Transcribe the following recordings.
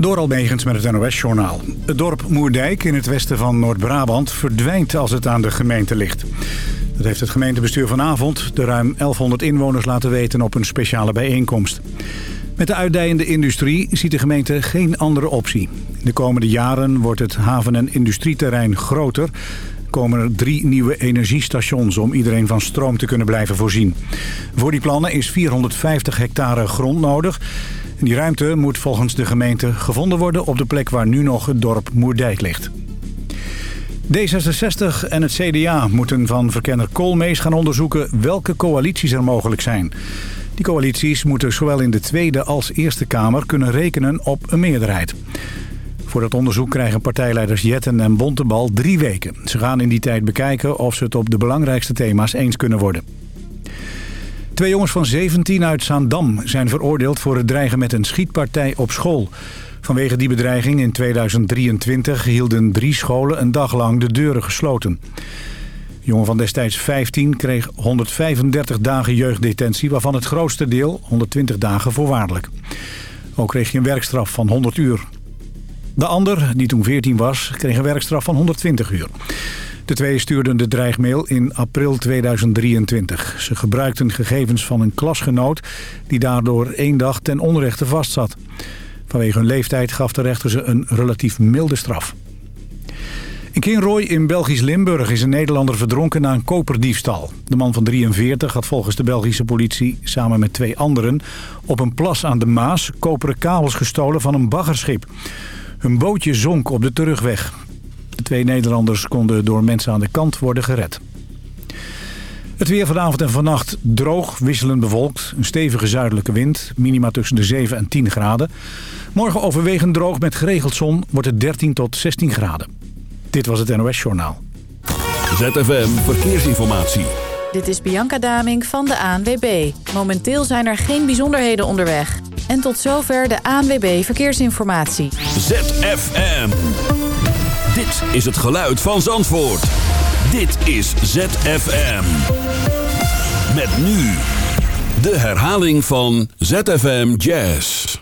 Door Almegens met het NOS-journaal. Het dorp Moerdijk in het westen van Noord-Brabant verdwijnt als het aan de gemeente ligt. Dat heeft het gemeentebestuur vanavond de ruim 1100 inwoners laten weten op een speciale bijeenkomst. Met de uitdijende industrie ziet de gemeente geen andere optie. De komende jaren wordt het haven- en industrieterrein groter. Er komen er drie nieuwe energiestations om iedereen van stroom te kunnen blijven voorzien. Voor die plannen is 450 hectare grond nodig. Die ruimte moet volgens de gemeente gevonden worden op de plek waar nu nog het dorp Moerdijk ligt. D66 en het CDA moeten van verkenner Koolmees gaan onderzoeken welke coalities er mogelijk zijn. Die coalities moeten zowel in de Tweede als Eerste Kamer kunnen rekenen op een meerderheid. Voor dat onderzoek krijgen partijleiders Jetten en Bontebal drie weken. Ze gaan in die tijd bekijken of ze het op de belangrijkste thema's eens kunnen worden. Twee jongens van 17 uit Zaandam zijn veroordeeld voor het dreigen met een schietpartij op school. Vanwege die bedreiging in 2023 hielden drie scholen een dag lang de deuren gesloten. De jongen van destijds 15 kreeg 135 dagen jeugddetentie... waarvan het grootste deel, 120 dagen, voorwaardelijk. Ook kreeg hij een werkstraf van 100 uur. De ander, die toen 14 was, kreeg een werkstraf van 120 uur. De twee stuurden de dreigmail in april 2023. Ze gebruikten gegevens van een klasgenoot... die daardoor één dag ten onrechte vastzat. Vanwege hun leeftijd gaf de rechter ze een relatief milde straf. In Kinrooi in Belgisch Limburg is een Nederlander verdronken na een koperdiefstal. De man van 43 had volgens de Belgische politie samen met twee anderen... op een plas aan de Maas koperen kabels gestolen van een baggerschip. Hun bootje zonk op de terugweg. De twee Nederlanders konden door mensen aan de kant worden gered. Het weer vanavond en vannacht droog, wisselend bewolkt. Een stevige zuidelijke wind, minima tussen de 7 en 10 graden. Morgen overwegend droog met geregeld zon wordt het 13 tot 16 graden. Dit was het NOS Journaal. ZFM Verkeersinformatie. Dit is Bianca Daming van de ANWB. Momenteel zijn er geen bijzonderheden onderweg. En tot zover de ANWB Verkeersinformatie. ZFM. Dit is het geluid van Zandvoort. Dit is ZFM. Met nu de herhaling van ZFM Jazz.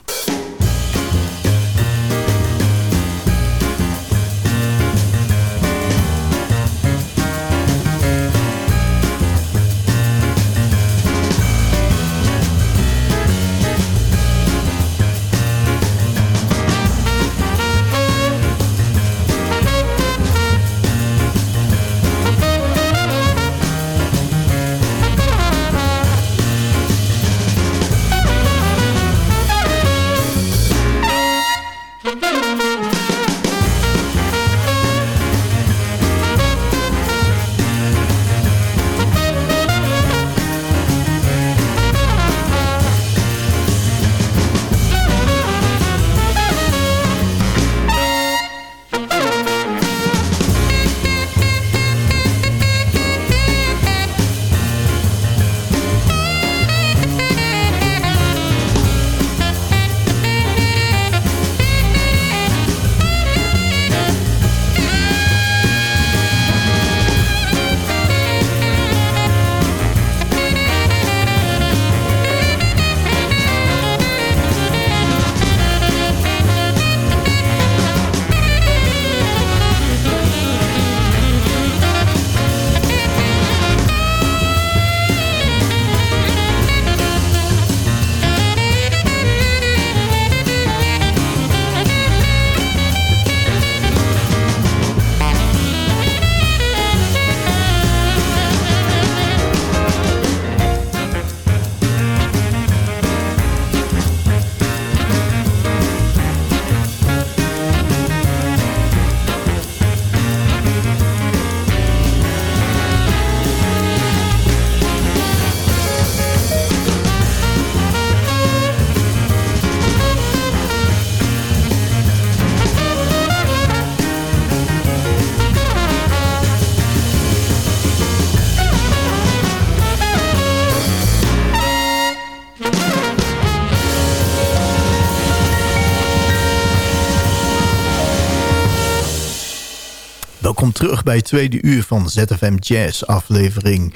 Terug bij het tweede uur van ZFM Jazz aflevering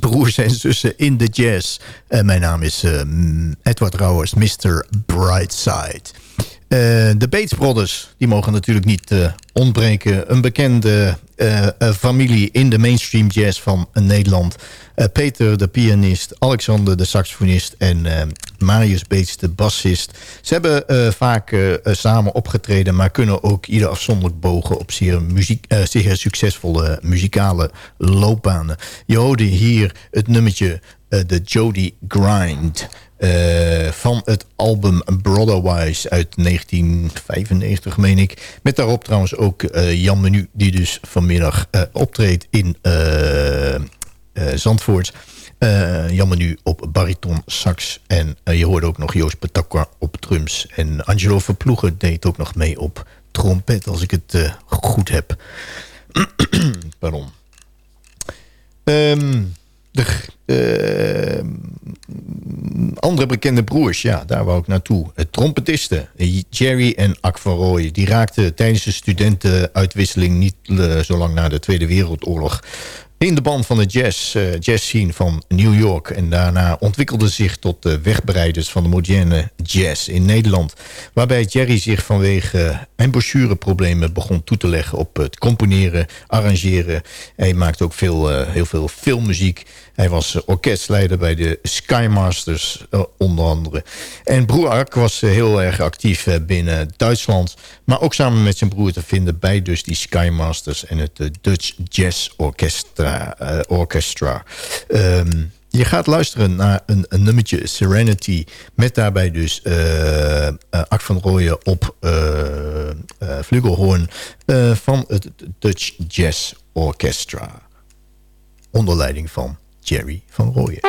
Broers en zussen in de jazz. Uh, mijn naam is uh, Edward Rauwers, Mr. Brightside. De Bates Brothers, die mogen natuurlijk niet ontbreken. Een bekende familie in de mainstream jazz van Nederland. Peter, de pianist, Alexander, de saxofonist en Marius Bates, de bassist. Ze hebben vaak samen opgetreden, maar kunnen ook ieder afzonderlijk bogen op zeer, muziek, zeer succesvolle muzikale loopbanen. Je hoorde hier het nummertje de Jody Grind... Uh, van het album Brotherwise uit 1995, meen ik. Met daarop trouwens ook uh, Jan Menu, die dus vanmiddag uh, optreedt in Zandvoort. Jan Menu op bariton sax. En je hoorde ook nog Joost Petacqua op drums. En Angelo Verploegen deed ook nog mee op trompet, als ik het goed heb. Pardon. Um, de uh, andere bekende broers, ja, daar wou ik naartoe. Trompetisten, Jerry en Ak van Rooij... die raakten tijdens de studentenuitwisseling... niet uh, zo lang na de Tweede Wereldoorlog in de band van de jazz, uh, jazz scene van New York. En daarna ontwikkelde zich tot de wegbereiders van de moderne jazz in Nederland. Waarbij Jerry zich vanwege embouchureproblemen begon toe te leggen op het componeren, arrangeren. Hij maakte ook veel, uh, heel veel filmmuziek. Hij was orkestleider bij de Skymasters uh, onder andere. En broer Ark was heel erg actief binnen Duitsland. Maar ook samen met zijn broer te vinden bij dus die Skymasters en het Dutch Jazz Orchestra. Um, je gaat luisteren naar een, een, nummertje Serenity... met daarbij dus uh, van Rooyen op uh, flugelhoorn... van het Dutch Jazz Orchestra. Onder leiding van Jerry van Rooyen.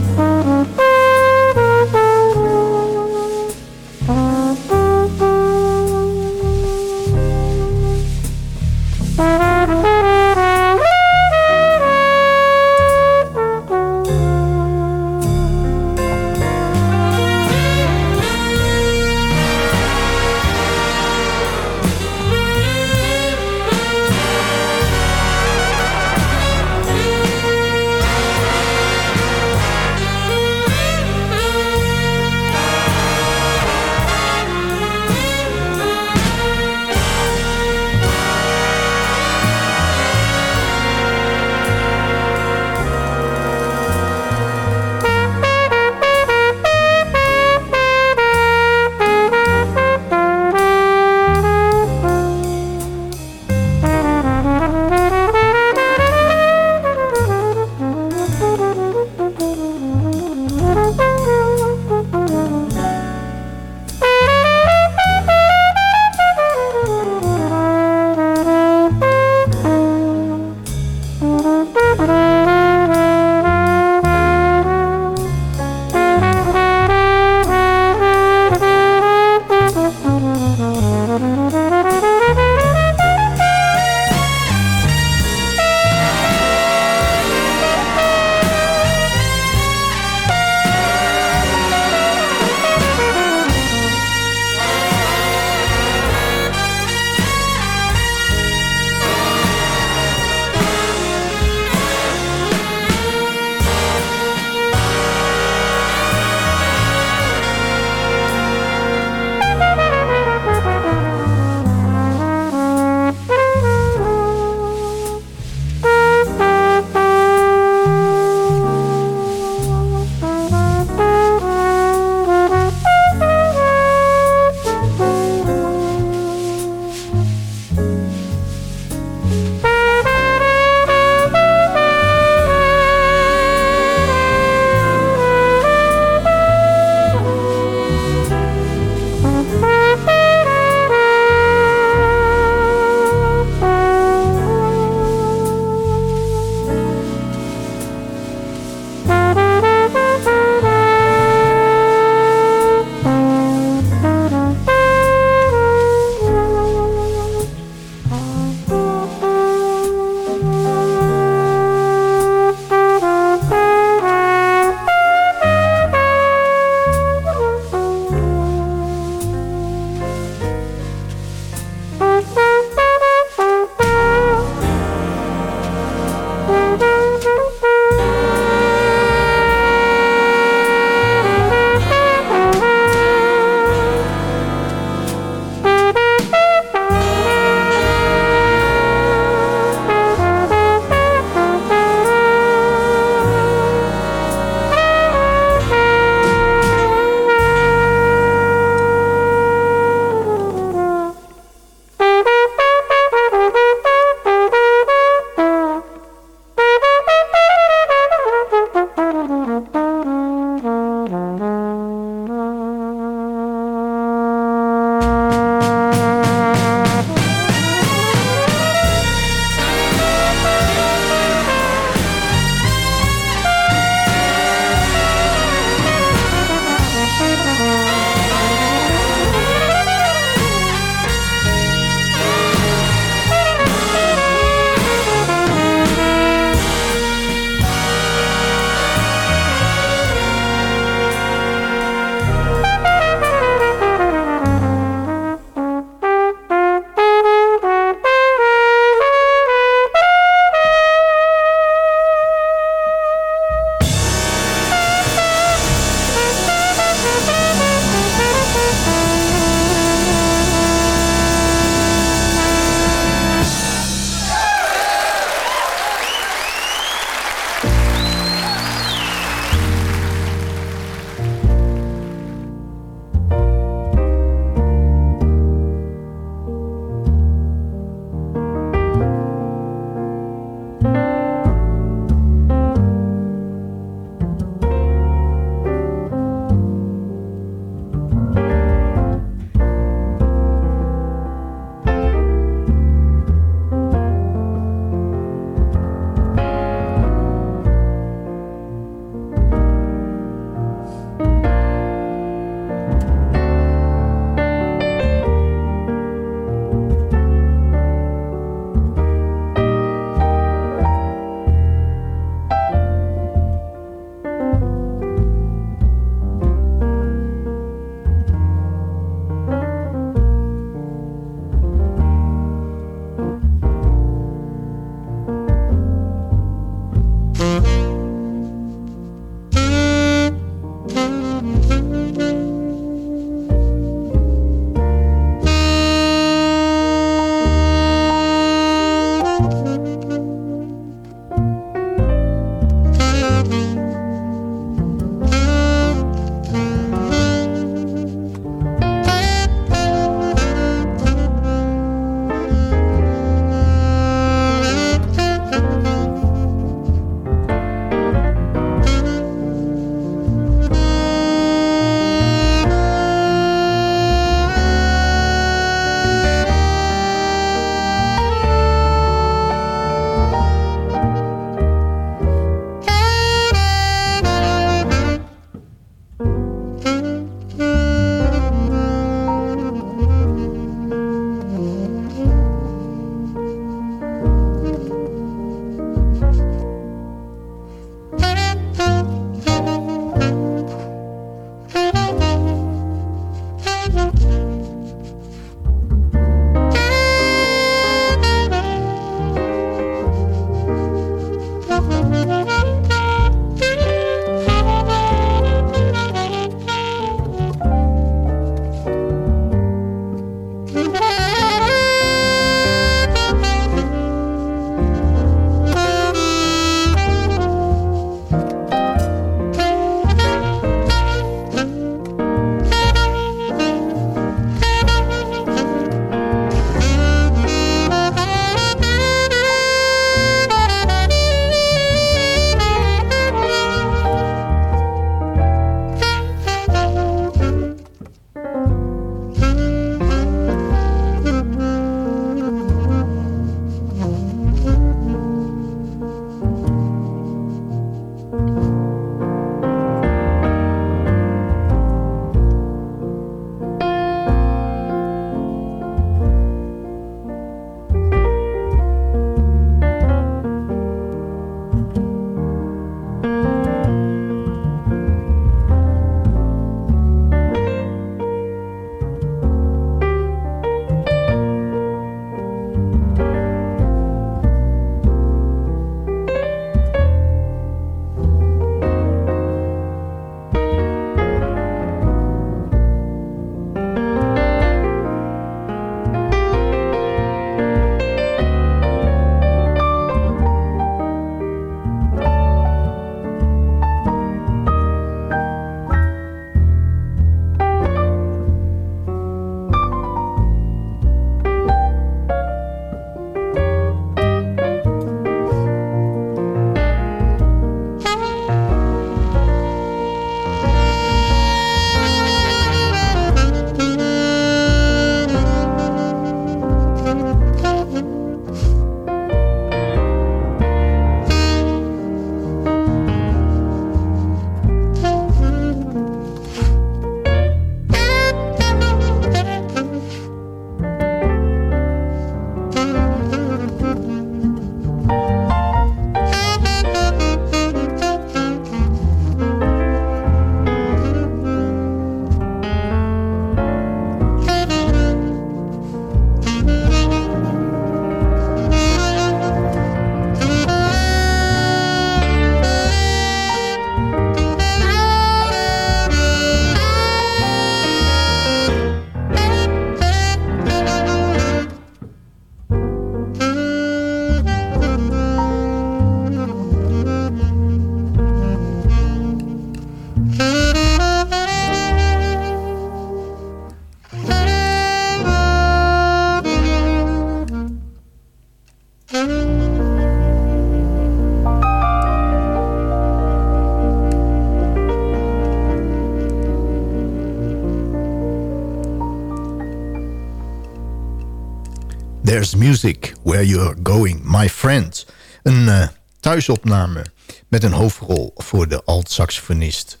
Music Where You're Going, My Friend. Een uh, thuisopname met een hoofdrol voor de alt-saxofonist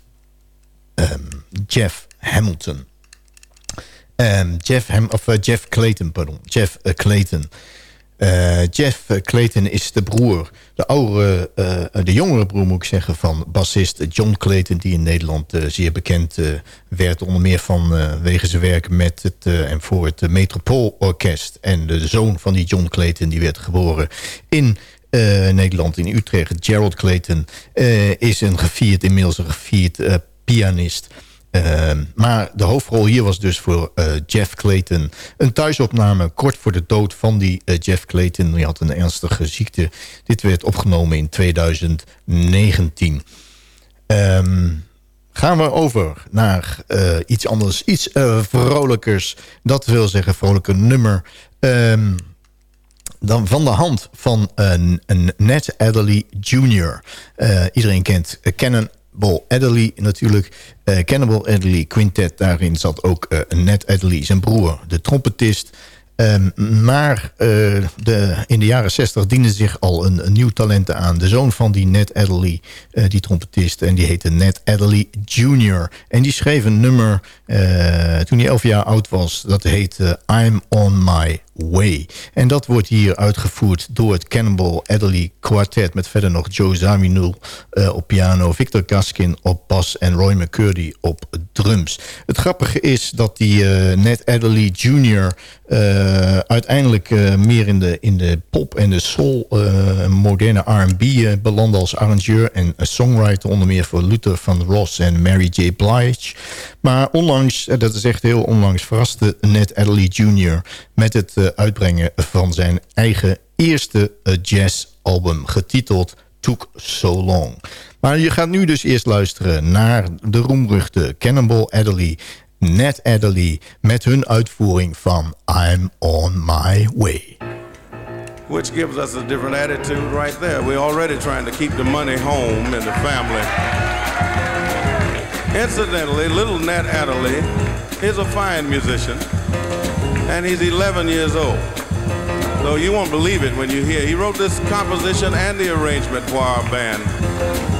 um, Jeff Hamilton. Um, Jeff, Ham of, uh, Jeff Clayton, pardon. Jeff uh, Clayton. Uh, Jeff Clayton is de broer, de, uh, de jongere broer moet ik zeggen... van bassist John Clayton, die in Nederland uh, zeer bekend werd... onder meer vanwege zijn werk met het, en voor het Metropoolorkest. En de zoon van die John Clayton, die werd geboren in Nederland, in Utrecht. Gerald Clayton is een gevierd, inmiddels een gevierd pianist... Ehm, maar de hoofdrol hier was dus voor uh, Jeff Clayton. Een thuisopname kort voor de dood van die uh, Jeff Clayton. Die had een ernstige ziekte. Dit werd opgenomen in 2019. Um, ehm, gaan we over naar uh, iets anders. Iets vrolijkers. Dat wil zeggen vrolijker nummer. Um, dan van de hand van een, een Ned Adderley Jr. iedereen kent Canon Cannibal Adderley natuurlijk. Uh, Cannibal Adderley Quintet, daarin zat ook uh, Ned Adderley, zijn broer, de trompetist. Um, maar uh, de, in de jaren 60 diende zich al een, nieuw talent aan. De zoon van die Ned Adderley, die trompetist. En die heette Ned Adderley Jr. En die schreef een nummer toen hij elf jaar oud was. Dat heette I'm on my way. En dat wordt hier uitgevoerd door het Cannibal Adderley Quartet... met verder nog Joe Zawinul uh, op piano... Victor Gaskin op bas en Roy McCurdy op drums. Het grappige is dat die uh, Ned Adderley Jr... Uh, uiteindelijk meer in de, in de pop en de soul... moderne R&B belandde als arrangeur en songwriter... onder meer voor Luther van Ross en Mary J. Blige... Maar onlangs, eh, dat is echt heel onlangs, verraste Ned Adderley Jr. met het uh, uitbrengen van zijn eigen eerste uh, jazzalbum, getiteld Took So Long. Maar je gaat nu dus eerst luisteren naar de roemruchte Cannonball Adderley, Ned Adderley, met hun uitvoering van I'm On My Way. Which gives us a different attitude right there. We're already trying to keep the money home and the family. Incidentally, little Nat Adderley is a fine musician, and he's 11 years old. So you won't believe it when you hear. He wrote this composition and the arrangement for our band.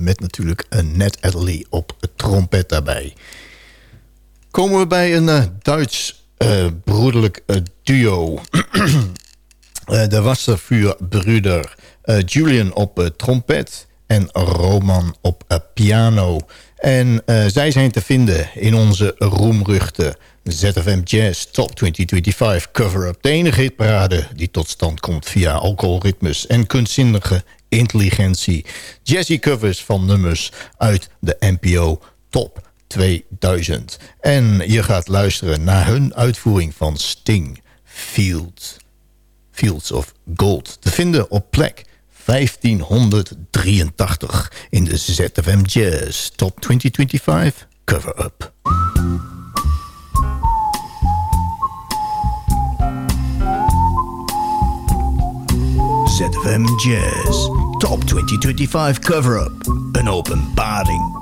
Met natuurlijk een Ned Adderley op trompet daarbij. Komen we bij een uh, Duits uh, broederlijk uh, duo. de Wasservuurbruder Julian op trompet en Roman op piano. En zij zijn te vinden in onze roemruchte ZFM Jazz Top 2025 cover-up. De enige hitparade die tot stand komt via alcoholritmes en kunstzinnige intelligentie. Jazzy covers van nummers uit de NPO Top 2000. En je gaat luisteren naar hun uitvoering van Sting Fields. Fields of Gold. Te vinden op plek 1583 in de ZFM Jazz Top 2025 cover-up. ZFM Jazz Top 2025 cover-up. Een openbaring.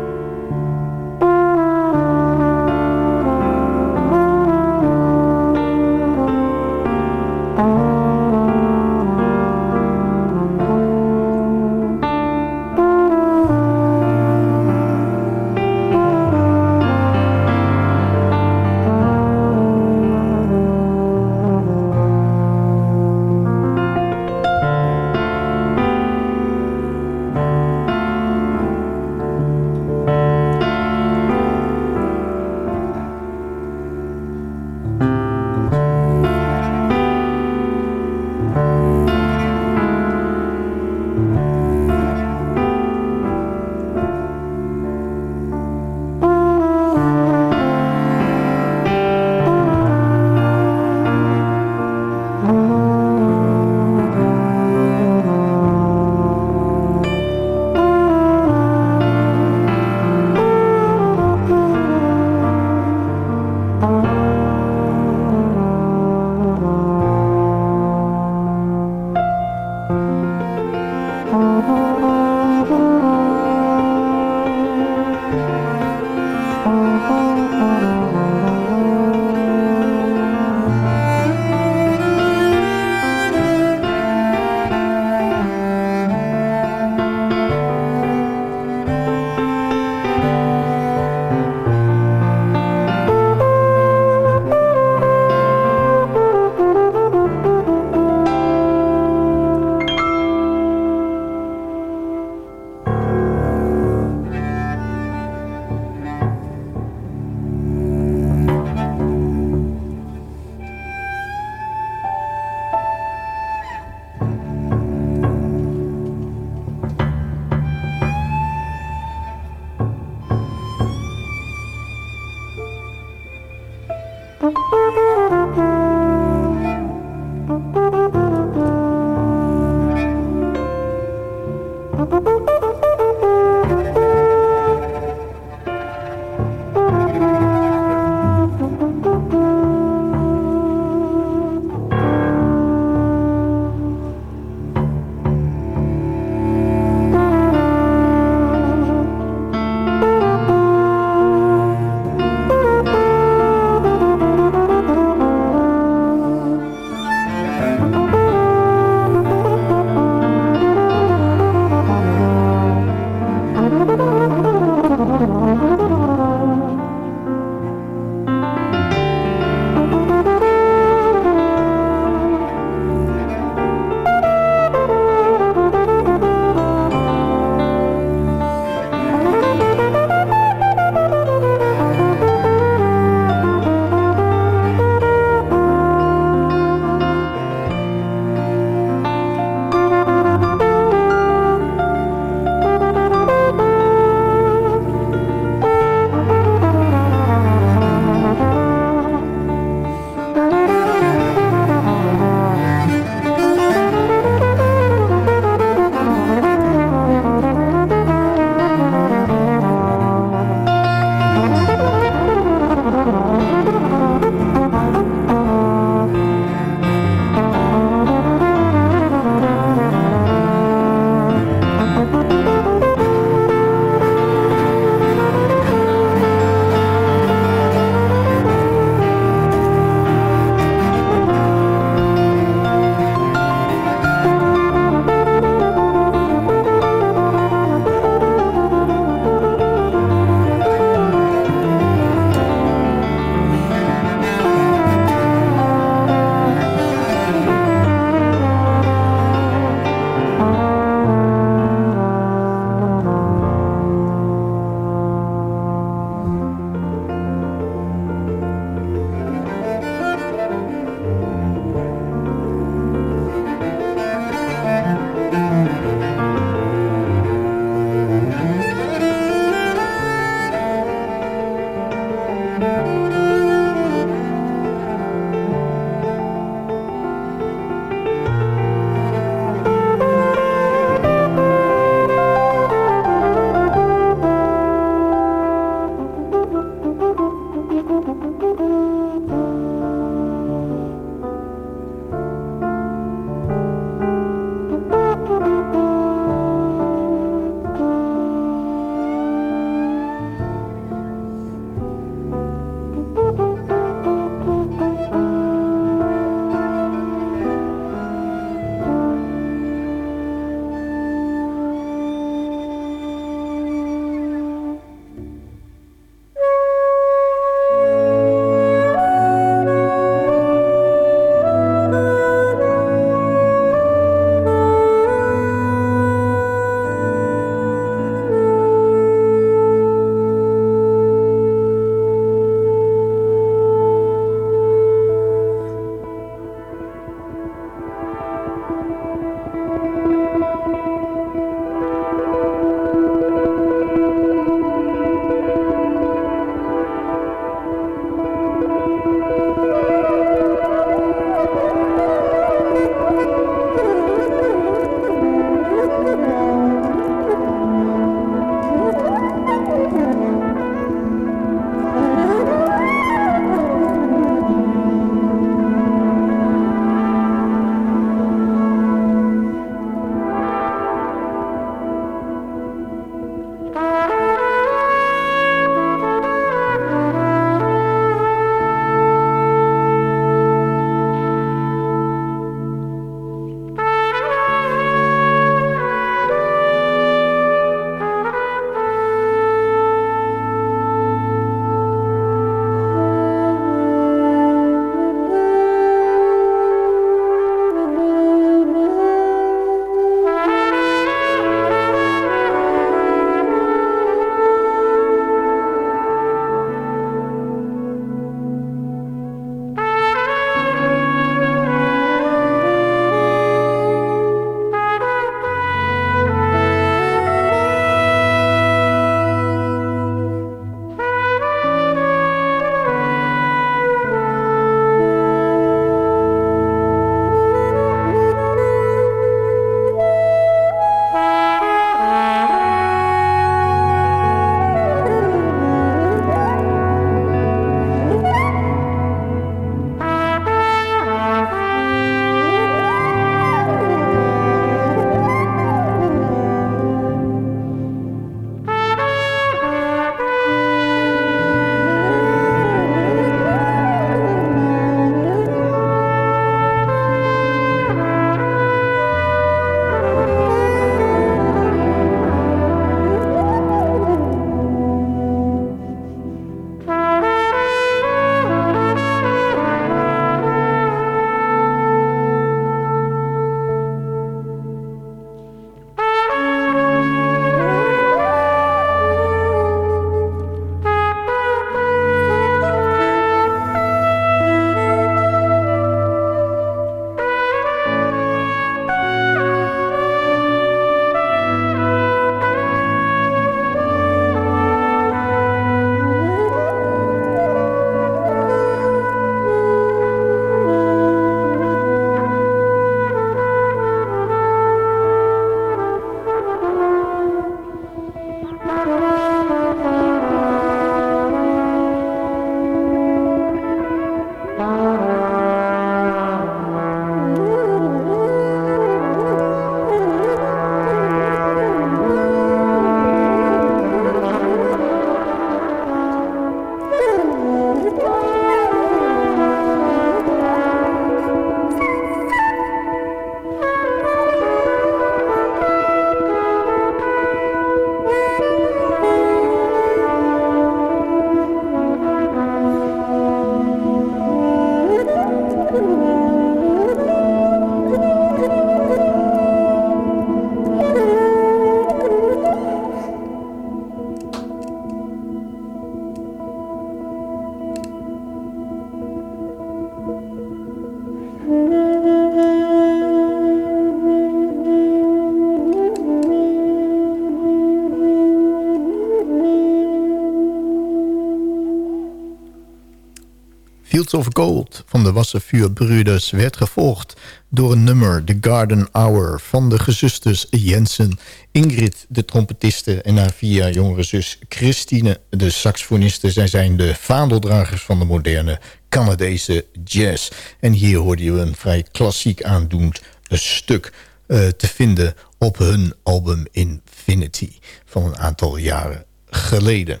Of Gold van de Wasservuurbroeders werd gevolgd door een nummer, The Garden Hour... van de gezusters Jensen, Ingrid, de trompetiste... en haar vier jongere zus Christine, de saxofoniste. Zij zijn de vaandeldragers van de moderne Canadese jazz. En hier hoorde je een vrij klassiek aandoend stuk uh, te vinden... op hun album Infinity van een aantal jaren geleden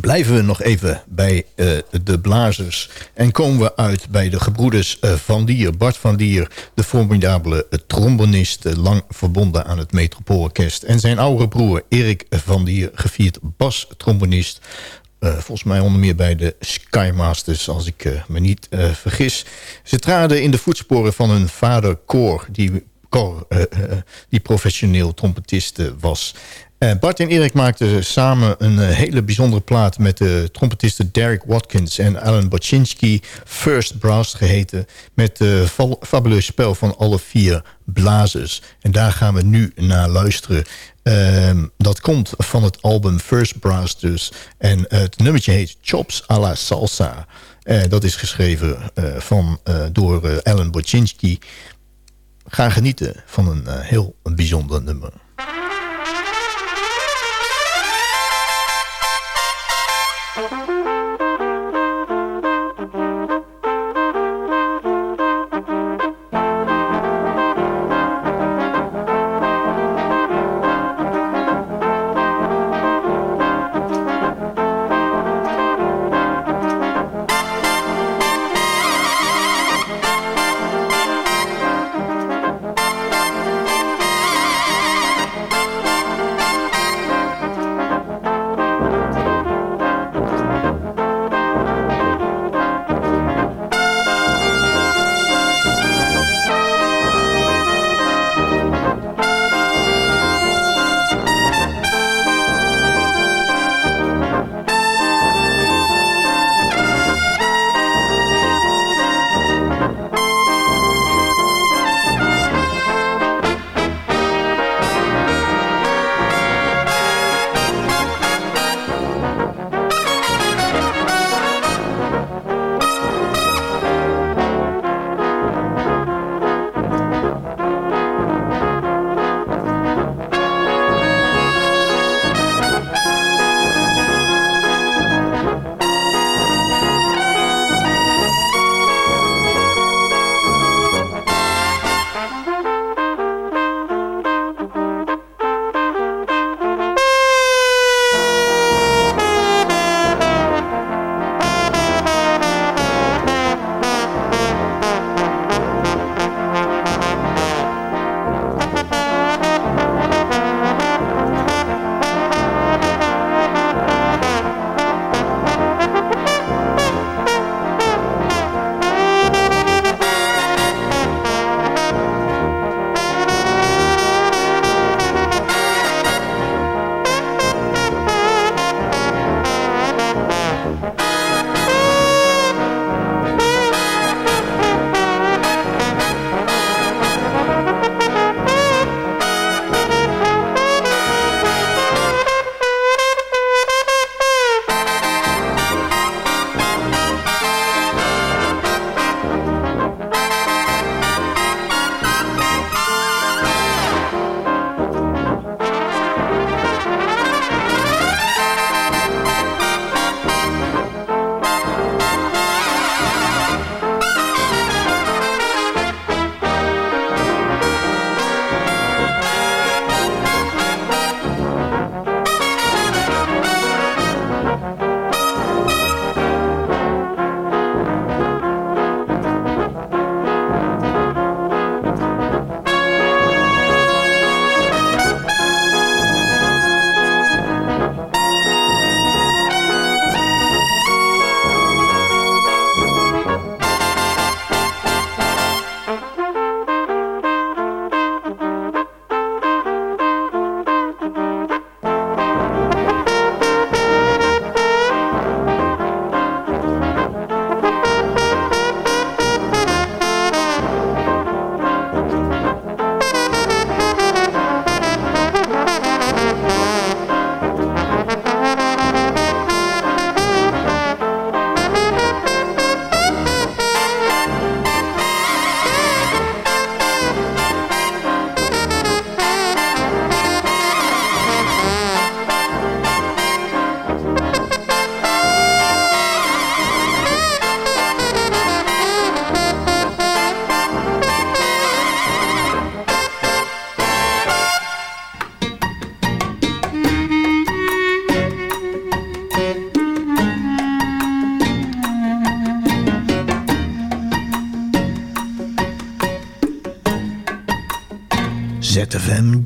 blijven we nog even bij uh, de blazers. En komen we uit bij de gebroeders uh, Van Dier. Bart Van Dier, de formidabele trombonist... lang verbonden aan het Metropoolorkest. En zijn oudere broer Erik Van Dier, gevierd bas-trombonist... Volgens mij onder meer bij de Skymasters, als ik me niet vergis. Ze traden in de voetsporen van hun vader Cor... die Cor, die professioneel trompetist was. Eh, Bart en Erik maakten samen een eh, hele bijzondere plaat... met de trompetisten Derek Watkins en Alan Bochinski... First Brass geheten... met het fabuleuze spel van alle vier blazers. En daar gaan we nu naar luisteren. Ehm, dat komt van het album First Brass dus. En het nummertje heet Chops a la Salsa. Dat is geschreven van, door Alan Bochinski. Ga genieten van een heel bijzonder nummer.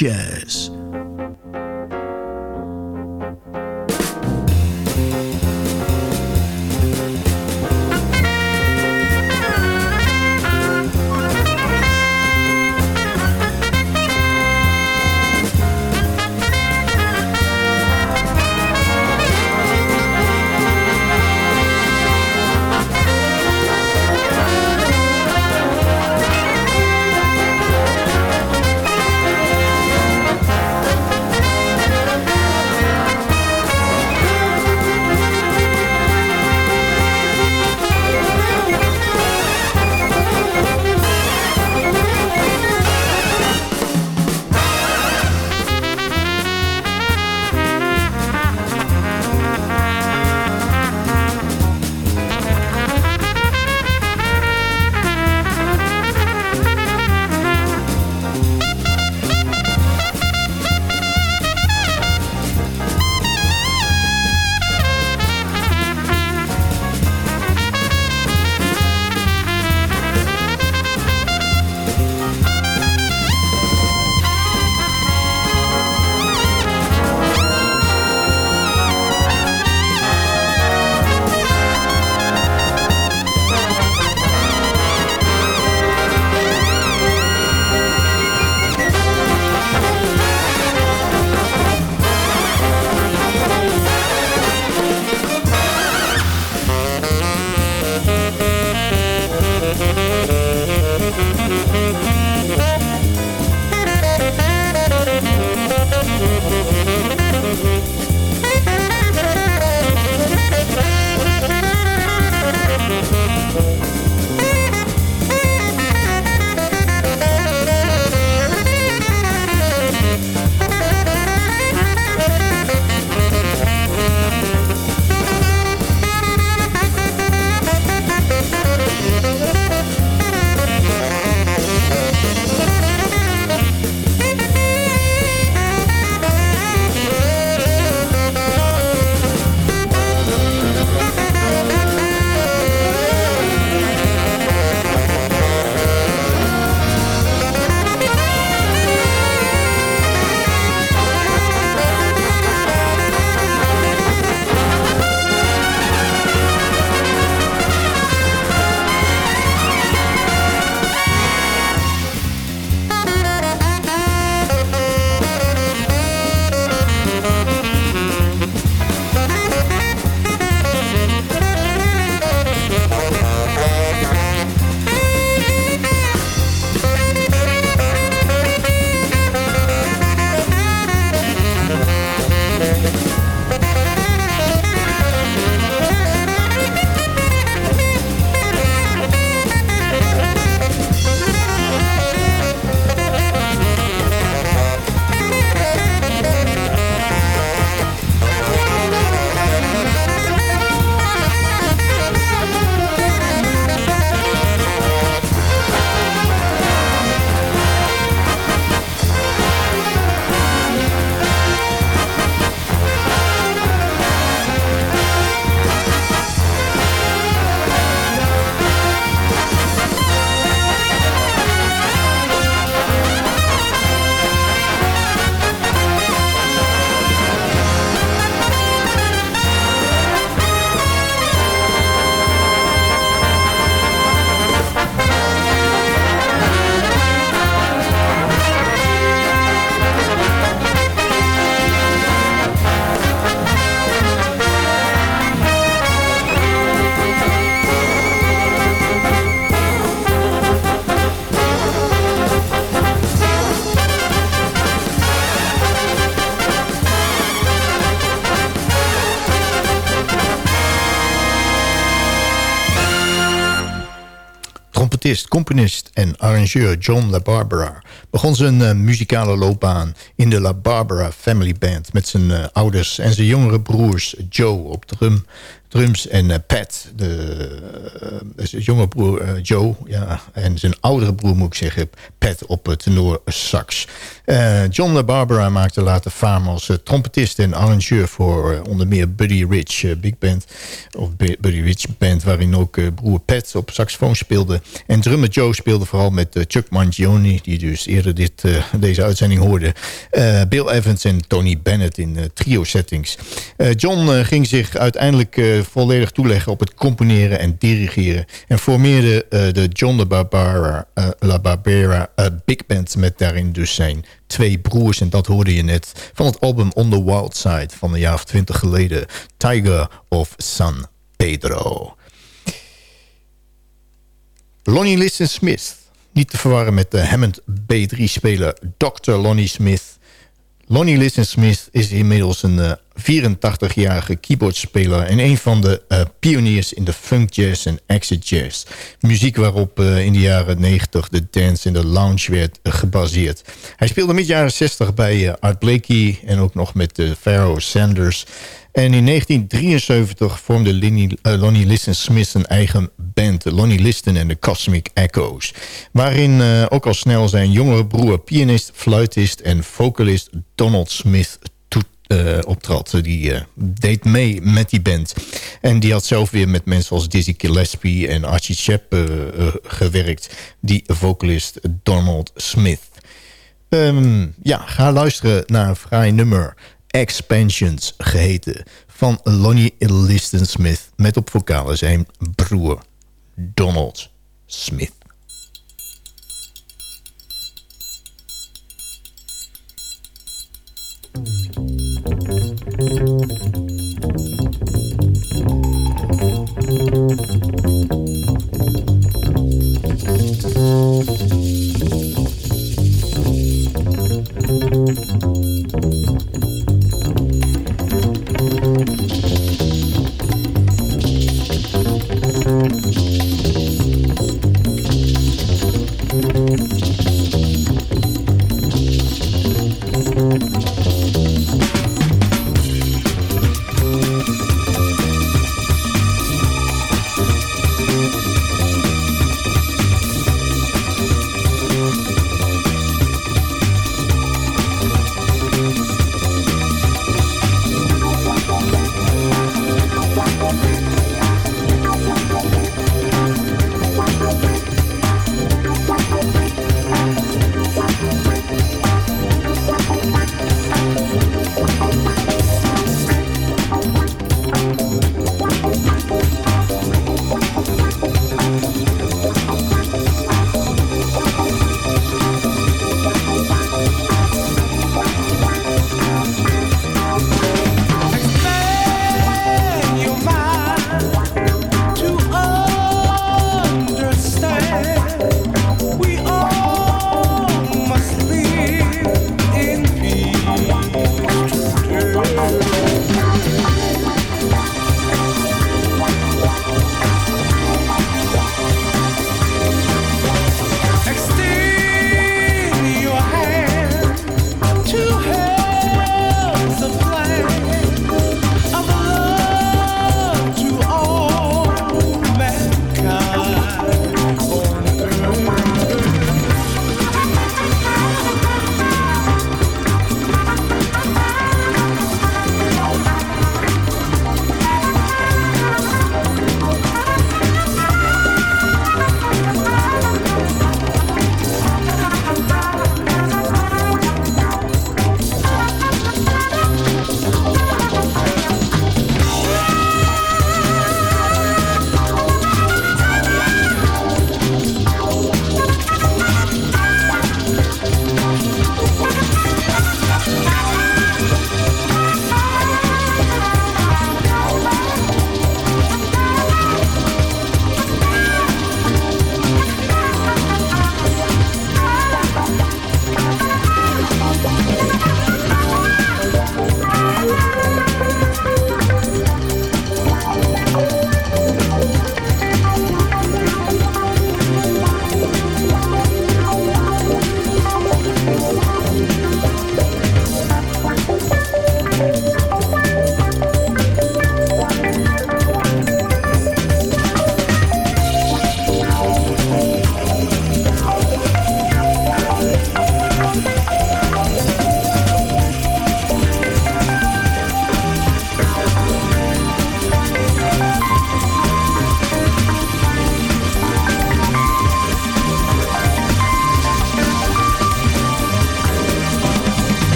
ZFM componist en arrangeur John LaBarbera... begon zijn uh, muzikale loopbaan in de LaBarbera Family Band... met zijn uh, ouders en zijn jongere broers Joe op drum, drums en uh, Pat, de uh, jonge broer uh, Joe... Ja, en zijn oudere broer, moet ik zeggen, Pat op tenor sax. John LaBarbera maakte later faam als trompetist en arrangeur... voor onder meer Buddy Rich Big Band, of Buddy Rich Band... waarin ook broer Pat op saxofoon speelde. En drummer Joe speelde vooral met Chuck Mangione... die dus eerder dit, deze uitzending hoorde. Bill Evans en Tony Bennett in trio-settings. John ging zich uiteindelijk volledig toeleggen op het componeren en dirigeren. En formeerde de John de Barbara, La Barbera Big Band... met daarin dus zijn twee broers. En dat hoorde je net van het album On the Wild Side van een jaar of twintig geleden. Tiger of San Pedro. Lonnie Liston Smith. Niet te verwarren met de Hammond B3-speler Dr. Lonnie Smith. Lonnie Liston Smith is inmiddels een 84-jarige eh, keyboardspeler... en een van de uh, pioniers in de funk jazz en acid jazz. Muziek waarop uh, in de jaren 90 de dance en de lounge werd gebaseerd. Hij speelde mid jaren 60 bij Art Blakey en ook nog met Pharaoh Sanders... En in 1973 vormde Lonnie, uh, Lonnie Liston Smith een eigen band, Lonnie Liston en de Cosmic Echoes. Waarin uh, ook al snel zijn jongere broer, pianist, fluitist en vocalist Donald Smith uh, optrad. Die deed mee met die band. En die had zelf weer met mensen als Dizzy Gillespie en Archie Shepp gewerkt. Die vocalist Donald Smith. Um, ja, ga luisteren naar een vrij nummer. Expansions geheten. Van Lonnie Liston Smith. Met op vocalen zijn broer Donald Smith.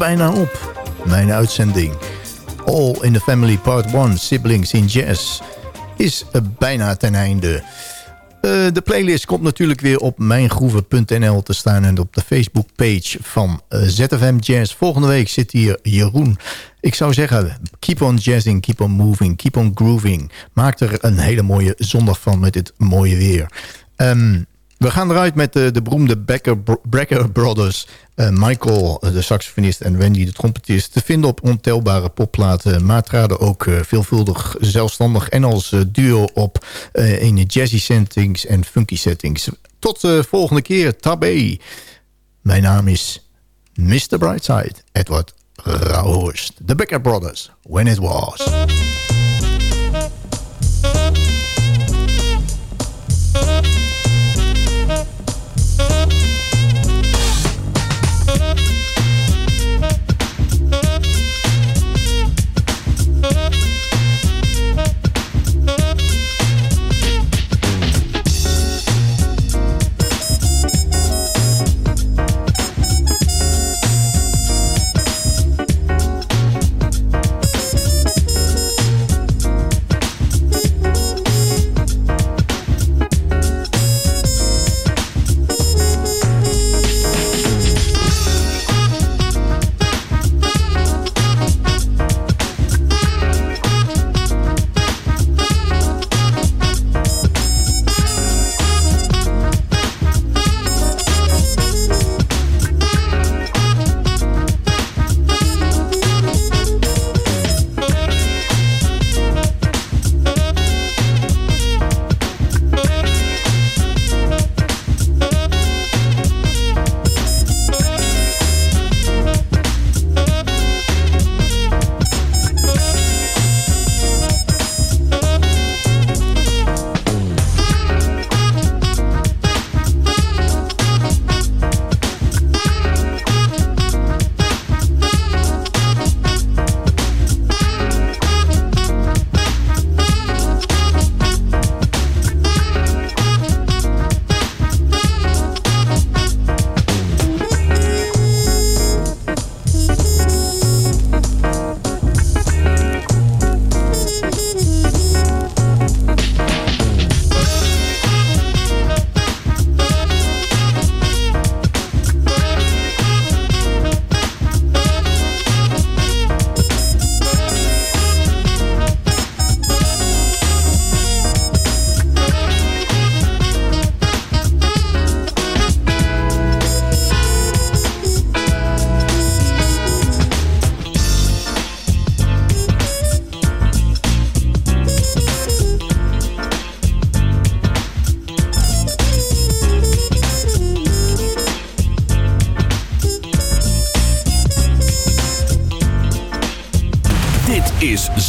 Bijna op. Mijn uitzending. All in the Family Part 1, Siblings in Jazz, is bijna ten einde. Uh, de playlist komt natuurlijk weer op mijngroeven.nl te staan... en op de Facebook-page van uh, ZFM Jazz. Volgende week zit hier Jeroen. Ik zou zeggen, keep on jazzing, keep on moving, keep on grooving. Maak er een hele mooie zondag van met dit mooie weer. Um, we gaan eruit met de, de beroemde Brecker Brothers. Uh, Michael, de saxofonist, en Wendy, de trompetist... te vinden op ontelbare popplaten. Maar traden ook veelvuldig zelfstandig en als duo op... in jazzy settings en funky settings. Tot de volgende keer, tabé. Mijn naam is Mr. Brightside, Edward Rauhorst. The Becker Brothers, When It Was.